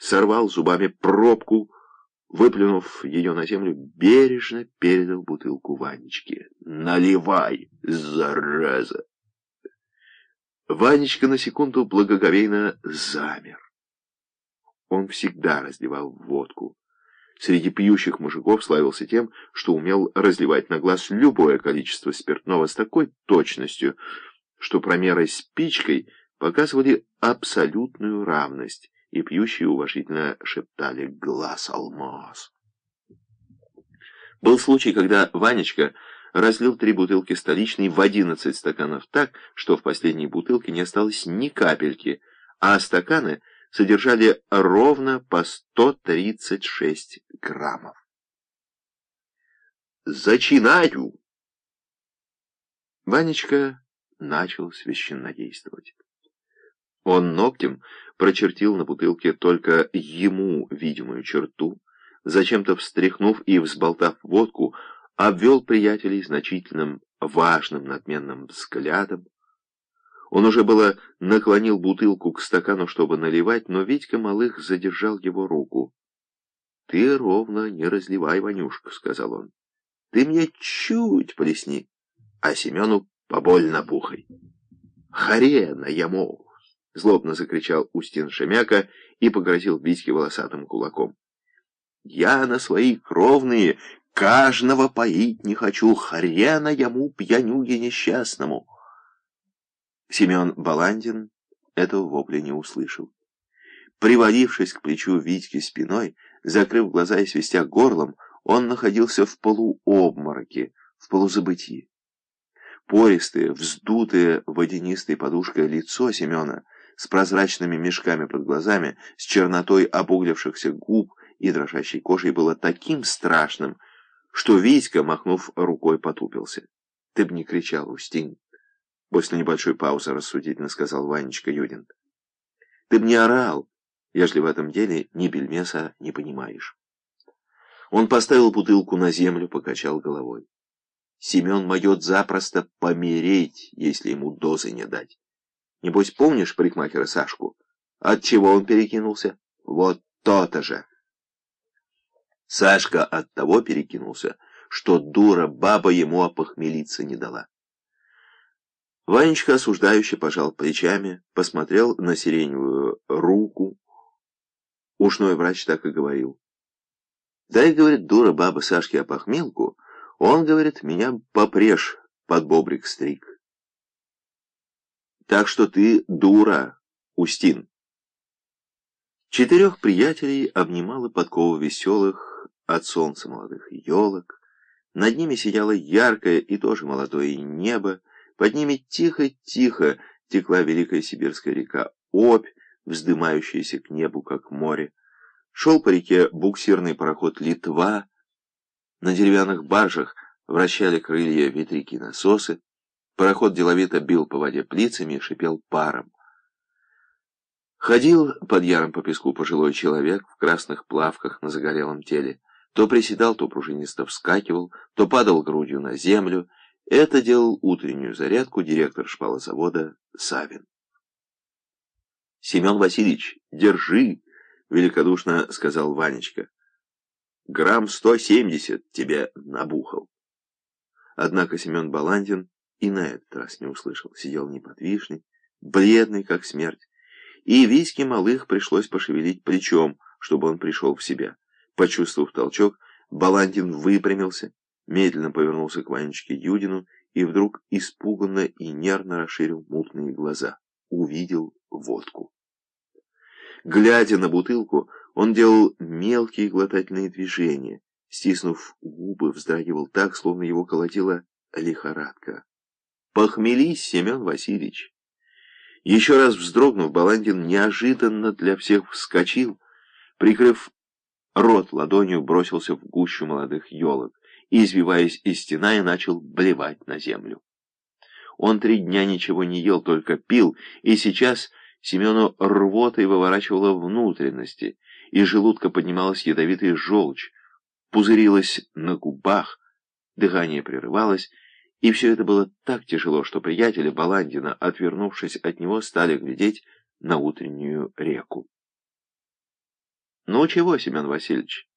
сорвал зубами пробку, выплюнув ее на землю, бережно передал бутылку Ванечке. «Наливай, зараза!» Ванечка на секунду благоговейно замер. Он всегда разливал водку. Среди пьющих мужиков славился тем, что умел разливать на глаз любое количество спиртного с такой точностью, что промерой спичкой показывали абсолютную равность, и пьющие уважительно шептали «Глаз алмаз». Был случай, когда Ванечка разлил три бутылки столичной в одиннадцать стаканов так, что в последней бутылке не осталось ни капельки, а стаканы содержали ровно по 136 граммов. «Зачинаю!» Ванечка начал священнодействовать. Он ногтем прочертил на бутылке только ему видимую черту, зачем-то встряхнув и взболтав водку, обвел приятелей значительным, важным, надменным взглядом. Он уже было наклонил бутылку к стакану, чтобы наливать, но Витька Малых задержал его руку. — Ты ровно не разливай, Ванюшка, — сказал он. — Ты мне чуть плесни, а Семену побольно бухай. — Харена ямов! — злобно закричал Устин Шемяка и погрозил Витьке волосатым кулаком. — Я на свои кровные Каждого поить не хочу, хрена ему, пьянюге несчастному. Семен Баландин этого вопля не услышал. Привалившись к плечу Витьки спиной, закрыв глаза и свистя горлом, он находился в полуобмороке, в полузабытии. Пористое, вздутое водянистой подушкой лицо Семена с прозрачными мешками под глазами, с чернотой обуглившихся губ и дрожащей кожей было таким страшным, что Витька, махнув рукой, потупился. — Ты б не кричал, Устинь. После небольшой паузы рассудительно сказал Ванечка Юдин. — Ты б не орал, ежели в этом деле ни бельмеса не понимаешь. Он поставил бутылку на землю, покачал головой. Семен могет запросто помереть, если ему дозы не дать. Небось, помнишь парикмахера Сашку? От чего он перекинулся? Вот то-то же. Сашка от того перекинулся, что дура баба ему опохмелиться не дала. Ванечка осуждающе пожал плечами, посмотрел на сиреневую руку. Ушной врач так и говорил. Дай, говорит, дура баба Сашке опохмелку, он, говорит, меня попрежь под бобрик стриг. Так что ты дура, Устин. Четырех приятелей обнимала подкова веселых, от солнца молодых елок. Над ними сияло яркое и тоже молодое небо. Под ними тихо-тихо текла великая сибирская река Обь, вздымающаяся к небу, как море. Шел по реке буксирный пароход «Литва». На деревянных баржах вращали крылья ветряки-насосы. Пароход деловито бил по воде плицами и шипел паром. Ходил под яром по песку пожилой человек в красных плавках на загорелом теле. То приседал, то пружинисто вскакивал, то падал грудью на землю. Это делал утреннюю зарядку директор шпалозавода Савин. «Семен Васильевич, держи!» — великодушно сказал Ванечка. «Грамм сто семьдесят тебе набухал». Однако Семен Баландин и на этот раз не услышал. Сидел неподвижный, бледный, как смерть. И Витьке Малых пришлось пошевелить плечом, чтобы он пришел в себя. Почувствовав толчок, Баландин выпрямился, медленно повернулся к Ванечке Юдину и вдруг испуганно и нервно расширил мутные глаза. Увидел водку. Глядя на бутылку, он делал мелкие глотательные движения, стиснув губы, вздрагивал так, словно его колотила лихорадка. «Похмелись, Семен Васильевич!» Еще раз вздрогнув, Баландин неожиданно для всех вскочил, прикрыв Рот ладонью бросился в гущу молодых елок и, извиваясь из стена, и начал блевать на землю. Он три дня ничего не ел, только пил, и сейчас Семену рвотой выворачивало внутренности, из желудка поднималась ядовитая желчь, пузырилась на губах, дыхание прерывалось, и все это было так тяжело, что приятели Баландина, отвернувшись от него, стали глядеть на утреннюю реку. Ну чего, Семен Васильевич?